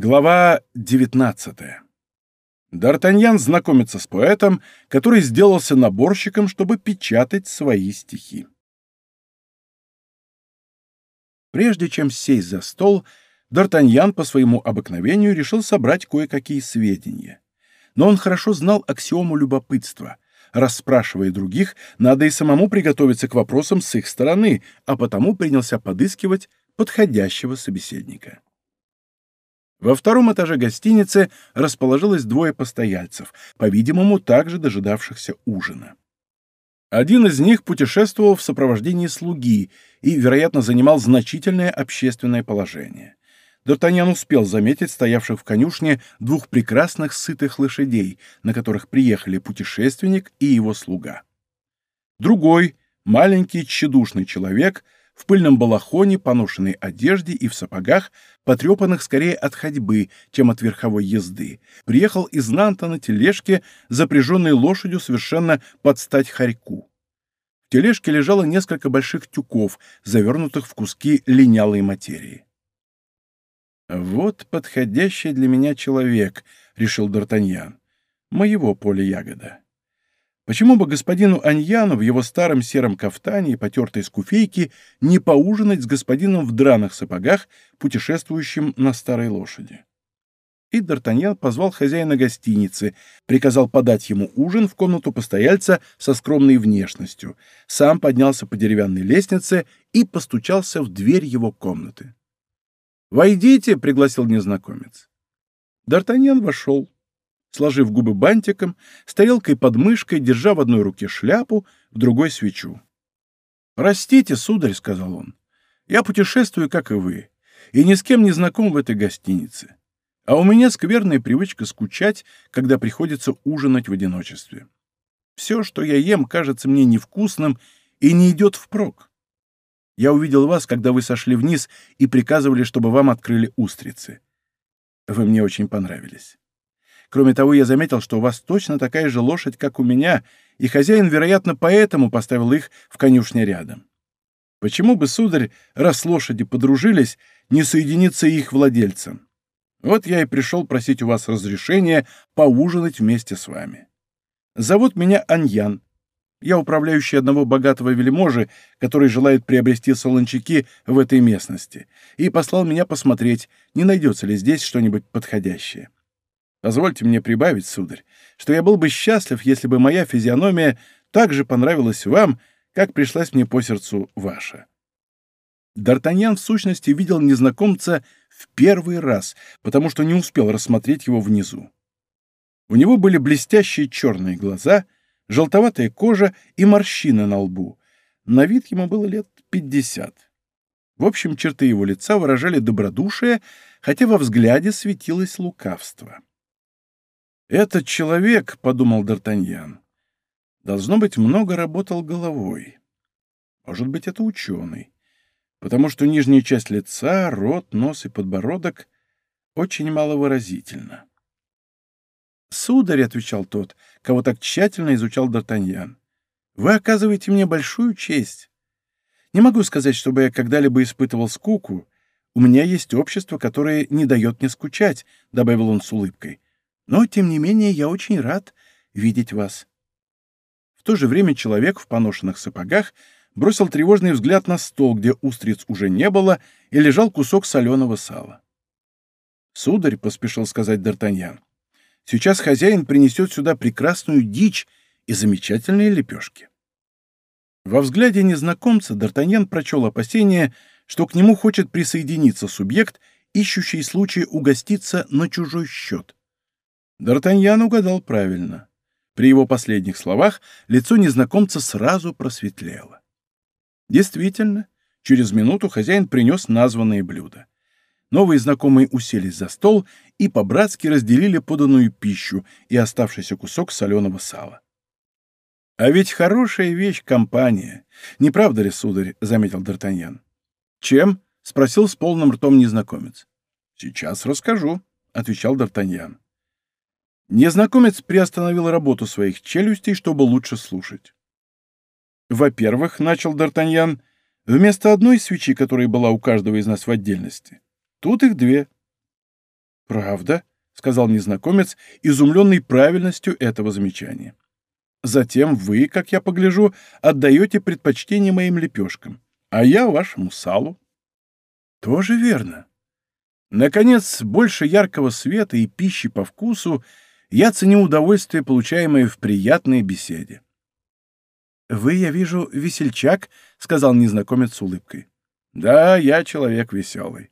Глава 19. Д'Артаньян знакомится с поэтом, который сделался наборщиком, чтобы печатать свои стихи. Прежде чем сесть за стол, Д'Артаньян по своему обыкновению решил собрать кое-какие сведения. Но он хорошо знал аксиому любопытства. Расспрашивая других, надо и самому приготовиться к вопросам с их стороны, а потому принялся подыскивать подходящего собеседника. Во втором этаже гостиницы расположилось двое постояльцев, по-видимому, также дожидавшихся ужина. Один из них путешествовал в сопровождении слуги и, вероятно, занимал значительное общественное положение. Д'Артаньян успел заметить стоявших в конюшне двух прекрасных сытых лошадей, на которых приехали путешественник и его слуга. Другой, маленький тщедушный человек — в пыльном балахоне, поношенной одежде и в сапогах, потрепанных скорее от ходьбы, чем от верховой езды, приехал из Нанта на тележке, запряженной лошадью совершенно под стать хорьку. В тележке лежало несколько больших тюков, завернутых в куски линялой материи. «Вот подходящий для меня человек», — решил Д'Артаньян. «Моего поля ягода». Почему бы господину Аньяну в его старом сером кафтане и потертой скуфейке не поужинать с господином в драных сапогах, путешествующим на старой лошади? И Д'Артаньян позвал хозяина гостиницы, приказал подать ему ужин в комнату постояльца со скромной внешностью, сам поднялся по деревянной лестнице и постучался в дверь его комнаты. «Войдите!» — пригласил незнакомец. Д'Артаньян вошел сложив губы бантиком, с тарелкой под мышкой, держа в одной руке шляпу, в другой свечу. «Простите, сударь», — сказал он, — «я путешествую, как и вы, и ни с кем не знаком в этой гостинице. А у меня скверная привычка скучать, когда приходится ужинать в одиночестве. Все, что я ем, кажется мне невкусным и не идет впрок. Я увидел вас, когда вы сошли вниз и приказывали, чтобы вам открыли устрицы. Вы мне очень понравились. Кроме того, я заметил, что у вас точно такая же лошадь, как у меня, и хозяин, вероятно, поэтому поставил их в конюшне рядом. Почему бы, сударь, раз лошади подружились, не соединиться их владельцам? Вот я и пришел просить у вас разрешения поужинать вместе с вами. Зовут меня Аньян. Я управляющий одного богатого вельможи, который желает приобрести солончаки в этой местности, и послал меня посмотреть, не найдется ли здесь что-нибудь подходящее. Позвольте мне прибавить, сударь, что я был бы счастлив, если бы моя физиономия так же понравилась вам, как пришлась мне по сердцу ваша. Д'Артаньян в сущности видел незнакомца в первый раз, потому что не успел рассмотреть его внизу. У него были блестящие черные глаза, желтоватая кожа и морщины на лбу. На вид ему было лет пятьдесят. В общем, черты его лица выражали добродушие, хотя во взгляде светилось лукавство. «Этот человек, — подумал Д'Артаньян, — должно быть, много работал головой. Может быть, это ученый, потому что нижняя часть лица, рот, нос и подбородок очень маловыразительно». «Сударь, — отвечал тот, кого так тщательно изучал Д'Артаньян, — вы оказываете мне большую честь. Не могу сказать, чтобы я когда-либо испытывал скуку. У меня есть общество, которое не дает мне скучать, — добавил он с улыбкой. Но, тем не менее, я очень рад видеть вас. В то же время человек в поношенных сапогах бросил тревожный взгляд на стол, где устриц уже не было, и лежал кусок соленого сала. «Сударь», — поспешил сказать Д'Артаньян, — «сейчас хозяин принесет сюда прекрасную дичь и замечательные лепешки». Во взгляде незнакомца Д'Артаньян прочел опасение, что к нему хочет присоединиться субъект, ищущий случай угоститься на чужой счет. Д'Артаньян угадал правильно. При его последних словах лицо незнакомца сразу просветлело. Действительно, через минуту хозяин принес названные блюда. Новые знакомые уселись за стол и по-братски разделили поданную пищу и оставшийся кусок соленого сала. «А ведь хорошая вещь компания, не правда ли, сударь?» — заметил Д'Артаньян. «Чем?» — спросил с полным ртом незнакомец. «Сейчас расскажу», — отвечал Д'Артаньян. Незнакомец приостановил работу своих челюстей, чтобы лучше слушать. «Во-первых, — начал Д'Артаньян, — вместо одной свечи, которая была у каждого из нас в отдельности, тут их две. «Правда?» — сказал незнакомец, изумленный правильностью этого замечания. «Затем вы, как я погляжу, отдаете предпочтение моим лепешкам, а я вашему салу». «Тоже верно. Наконец, больше яркого света и пищи по вкусу я ценю удовольствие, получаемое в приятной беседе. «Вы, я вижу, весельчак», — сказал незнакомец с улыбкой. «Да, я человек веселый,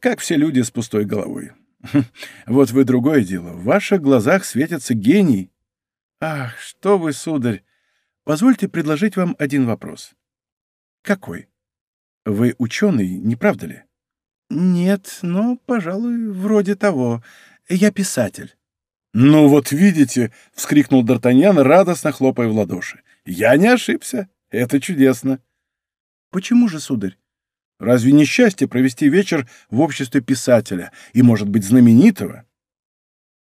как все люди с пустой головой. Вот вы другое дело. В ваших глазах светится гений. Ах, что вы, сударь! Позвольте предложить вам один вопрос. Какой? Вы ученый, не правда ли? Нет, но, пожалуй, вроде того. Я писатель. «Ну вот видите!» — вскрикнул Д'Артаньян, радостно хлопая в ладоши. «Я не ошибся. Это чудесно». «Почему же, сударь? Разве не счастье провести вечер в обществе писателя и, может быть, знаменитого?»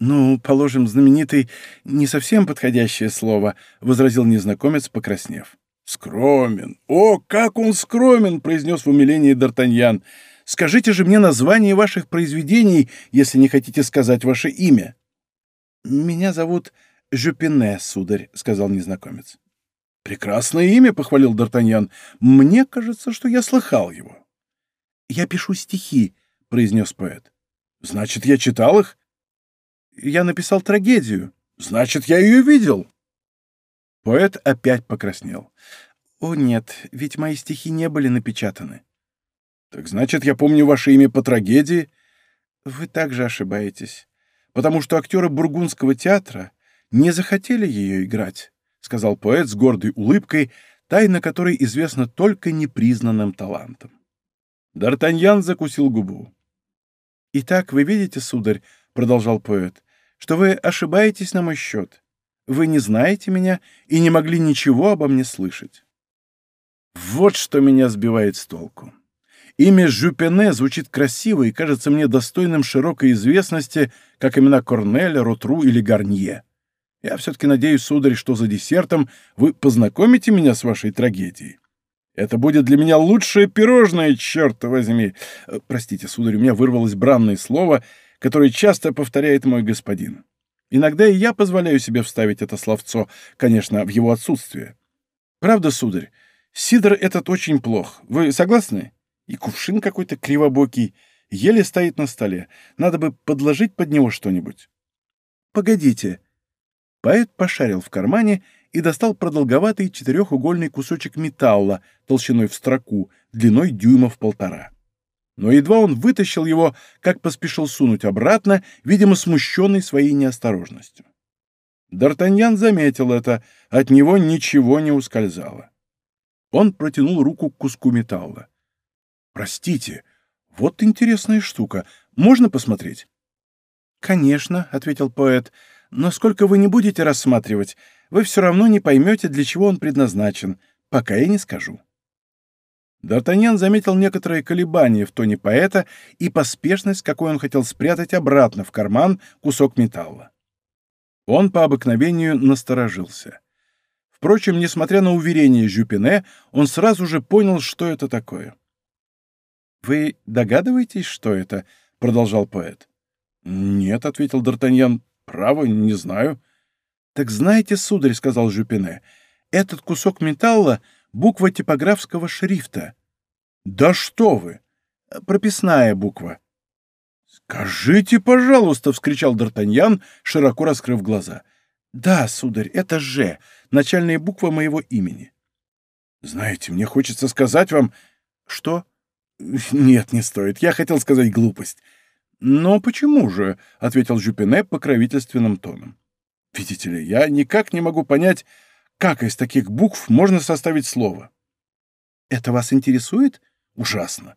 «Ну, положим, знаменитый — не совсем подходящее слово», — возразил незнакомец, покраснев. «Скромен! О, как он скромен!» — произнес в умилении Д'Артаньян. Скажите же мне название ваших произведений, если не хотите сказать ваше имя». «Меня зовут Жюпине, сударь», — сказал незнакомец. «Прекрасное имя», — похвалил Д'Артаньян. «Мне кажется, что я слыхал его». «Я пишу стихи», — произнес поэт. «Значит, я читал их?» «Я написал трагедию». «Значит, я ее видел». Поэт опять покраснел. «О нет, ведь мои стихи не были напечатаны». Так значит, я помню ваше имя по трагедии? Вы также ошибаетесь, потому что актеры Бургундского театра не захотели ее играть, сказал поэт с гордой улыбкой, тайна которой известна только непризнанным талантам. Д'Артаньян закусил губу. «Итак, вы видите, сударь, — продолжал поэт, — что вы ошибаетесь на мой счет. Вы не знаете меня и не могли ничего обо мне слышать. Вот что меня сбивает с толку. Имя Жюпене звучит красиво и кажется мне достойным широкой известности, как имена Корнеля, Ротру или Гарнье. Я все-таки надеюсь, сударь, что за десертом вы познакомите меня с вашей трагедией. Это будет для меня лучшее пирожное, черт возьми. Э, простите, сударь, у меня вырвалось бранное слово, которое часто повторяет мой господин. Иногда и я позволяю себе вставить это словцо, конечно, в его отсутствие. Правда, сударь, сидр этот очень плох. Вы согласны? И кувшин какой-то кривобокий, еле стоит на столе. Надо бы подложить под него что-нибудь. Погодите. Поэт пошарил в кармане и достал продолговатый четырехугольный кусочек металла толщиной в строку, длиной дюймов полтора. Но едва он вытащил его, как поспешил сунуть обратно, видимо, смущенный своей неосторожностью. Д'Артаньян заметил это, от него ничего не ускользало. Он протянул руку к куску металла. «Простите, вот интересная штука. Можно посмотреть?» «Конечно», — ответил поэт, — «но сколько вы не будете рассматривать, вы все равно не поймете, для чего он предназначен, пока я не скажу». Д'Артаньян заметил некоторые колебания в тоне поэта и поспешность, какой он хотел спрятать обратно в карман кусок металла. Он по обыкновению насторожился. Впрочем, несмотря на уверение Жюпине, он сразу же понял, что это такое. «Вы догадываетесь, что это?» — продолжал поэт. «Нет», — ответил Д'Артаньян, — «право, не знаю». «Так знаете, сударь», — сказал Жюпине, — «этот кусок металла — буква типографского шрифта». «Да что вы! Прописная буква». «Скажите, пожалуйста!» — вскричал Д'Артаньян, широко раскрыв глаза. «Да, сударь, это «Ж», начальная буква моего имени». «Знаете, мне хочется сказать вам...» «Что?» «Нет, не стоит. Я хотел сказать глупость». «Но почему же?» — ответил Жюпине покровительственным тоном. «Видите ли, я никак не могу понять, как из таких букв можно составить слово». «Это вас интересует?» «Ужасно».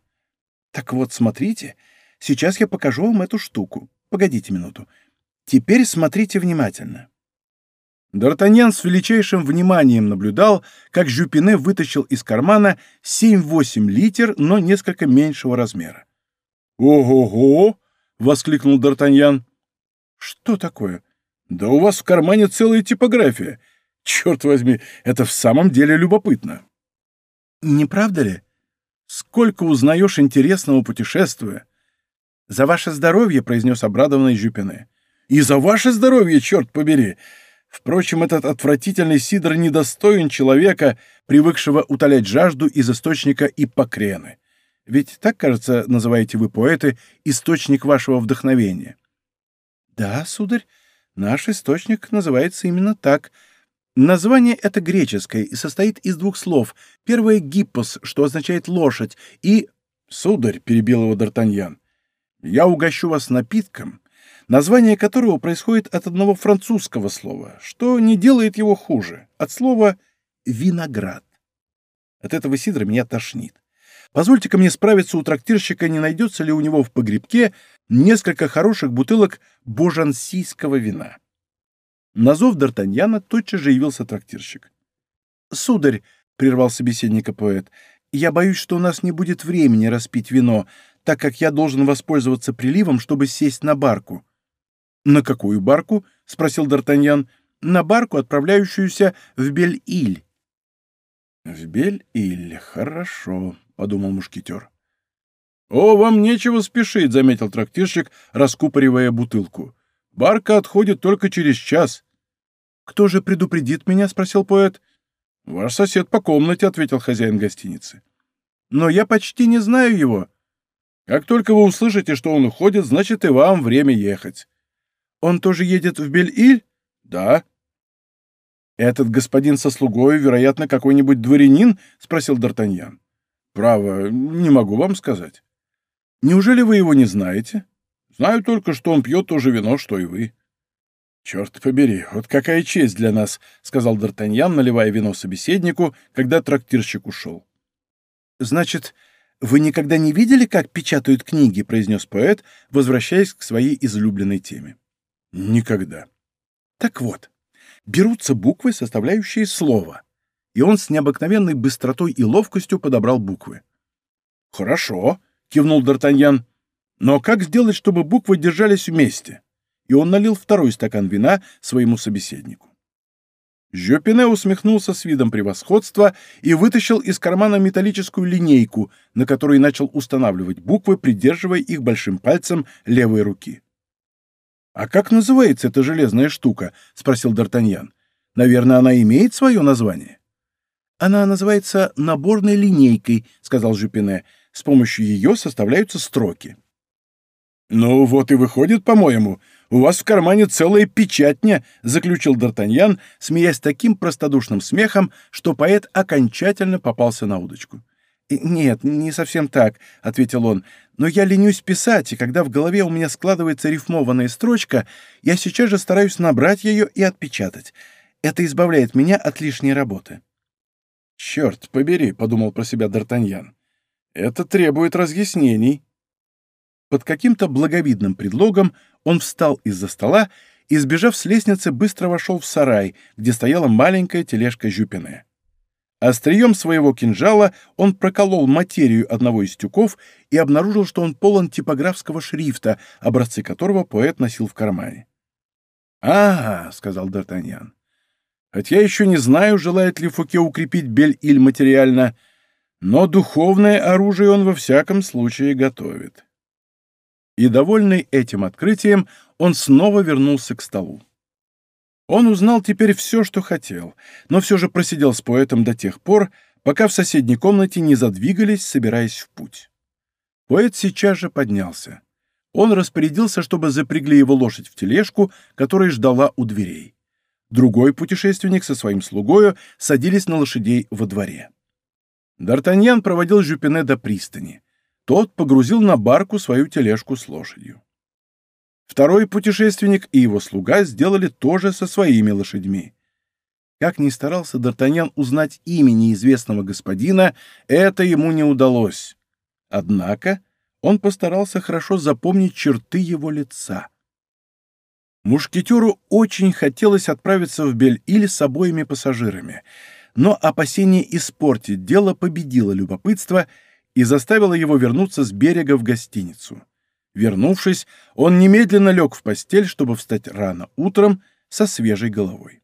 «Так вот, смотрите, сейчас я покажу вам эту штуку. Погодите минуту. Теперь смотрите внимательно». Д'Артаньян с величайшим вниманием наблюдал, как Жюпине вытащил из кармана 7-8 литер, но несколько меньшего размера. «Ого-го!» — воскликнул Д'Артаньян. «Что такое? Да у вас в кармане целая типография. Черт возьми, это в самом деле любопытно». «Не правда ли? Сколько узнаешь интересного путешествуя!» «За ваше здоровье!» — произнес обрадованный Жюпине. «И за ваше здоровье, черт побери! Впрочем, этот отвратительный сидр недостоин человека, привыкшего утолять жажду из источника Иппокрены. Ведь так, кажется, называете вы, поэты, источник вашего вдохновения». «Да, сударь, наш источник называется именно так», Название это греческое и состоит из двух слов. Первое — гиппос, что означает лошадь, и... — Сударь, — перебил его Д'Артаньян, — я угощу вас напитком, название которого происходит от одного французского слова, что не делает его хуже, от слова «виноград». От этого сидра меня тошнит. Позвольте-ка мне справиться у трактирщика, не найдется ли у него в погребке несколько хороших бутылок божансийского вина. На зов Д'Артаньяна тотчас же явился трактирщик. «Сударь», — прервал собеседника поэт, — «я боюсь, что у нас не будет времени распить вино, так как я должен воспользоваться приливом, чтобы сесть на барку». «На какую барку?» — спросил Д'Артаньян. «На барку, отправляющуюся в Бель-Иль». «В Бель-Иль, хорошо», — подумал мушкетер. «О, вам нечего спешить», — заметил трактирщик, раскупоривая бутылку. «Барка отходит только через час. «Кто же предупредит меня?» — спросил поэт. «Ваш сосед по комнате», — ответил хозяин гостиницы. «Но я почти не знаю его». «Как только вы услышите, что он уходит, значит и вам время ехать». «Он тоже едет в Бель-Иль?» «Да». «Этот господин со слугой, вероятно, какой-нибудь дворянин?» — спросил Д'Артаньян. «Право, не могу вам сказать». «Неужели вы его не знаете?» «Знаю только, что он пьет то же вино, что и вы». «Черт побери, вот какая честь для нас!» — сказал Д'Артаньян, наливая вино собеседнику, когда трактирщик ушел. «Значит, вы никогда не видели, как печатают книги?» — произнес поэт, возвращаясь к своей излюбленной теме. «Никогда». «Так вот, берутся буквы, составляющие слово». И он с необыкновенной быстротой и ловкостью подобрал буквы. «Хорошо», — кивнул Д'Артаньян. «Но как сделать, чтобы буквы держались вместе?» и он налил второй стакан вина своему собеседнику. Жопине усмехнулся с видом превосходства и вытащил из кармана металлическую линейку, на которой начал устанавливать буквы, придерживая их большим пальцем левой руки. «А как называется эта железная штука?» — спросил Д'Артаньян. «Наверное, она имеет свое название?» «Она называется наборной линейкой», — сказал Жупине. «С помощью ее составляются строки». «Ну вот и выходит, по-моему, у вас в кармане целая печатня», — заключил Д'Артаньян, смеясь таким простодушным смехом, что поэт окончательно попался на удочку. «Нет, не совсем так», — ответил он, — «но я ленюсь писать, и когда в голове у меня складывается рифмованная строчка, я сейчас же стараюсь набрать ее и отпечатать. Это избавляет меня от лишней работы». «Черт побери», — подумал про себя Д'Артаньян, — «это требует разъяснений». Под каким-то благовидным предлогом он встал из-за стола и, сбежав с лестницы, быстро вошел в сарай, где стояла маленькая тележка Жюпине. Острием своего кинжала он проколол материю одного из тюков и обнаружил, что он полон типографского шрифта, образцы которого поэт носил в кармане. «Ага», — сказал Д'Артаньян, — «хотя еще не знаю, желает ли Фуке укрепить Бель-Иль материально, но духовное оружие он во всяком случае готовит». И, довольный этим открытием, он снова вернулся к столу. Он узнал теперь все, что хотел, но все же просидел с поэтом до тех пор, пока в соседней комнате не задвигались, собираясь в путь. Поэт сейчас же поднялся. Он распорядился, чтобы запрягли его лошадь в тележку, которая ждала у дверей. Другой путешественник со своим слугою садились на лошадей во дворе. Д'Артаньян проводил Жюпине до пристани. Тот погрузил на барку свою тележку с лошадью. Второй путешественник и его слуга сделали то же со своими лошадьми. Как ни старался Д'Артаньян узнать имя неизвестного господина, это ему не удалось. Однако он постарался хорошо запомнить черты его лица. Мушкетеру очень хотелось отправиться в Бель-Иль с обоими пассажирами, но опасение испортить дело победило любопытство, и заставила его вернуться с берега в гостиницу. Вернувшись, он немедленно лег в постель, чтобы встать рано утром со свежей головой.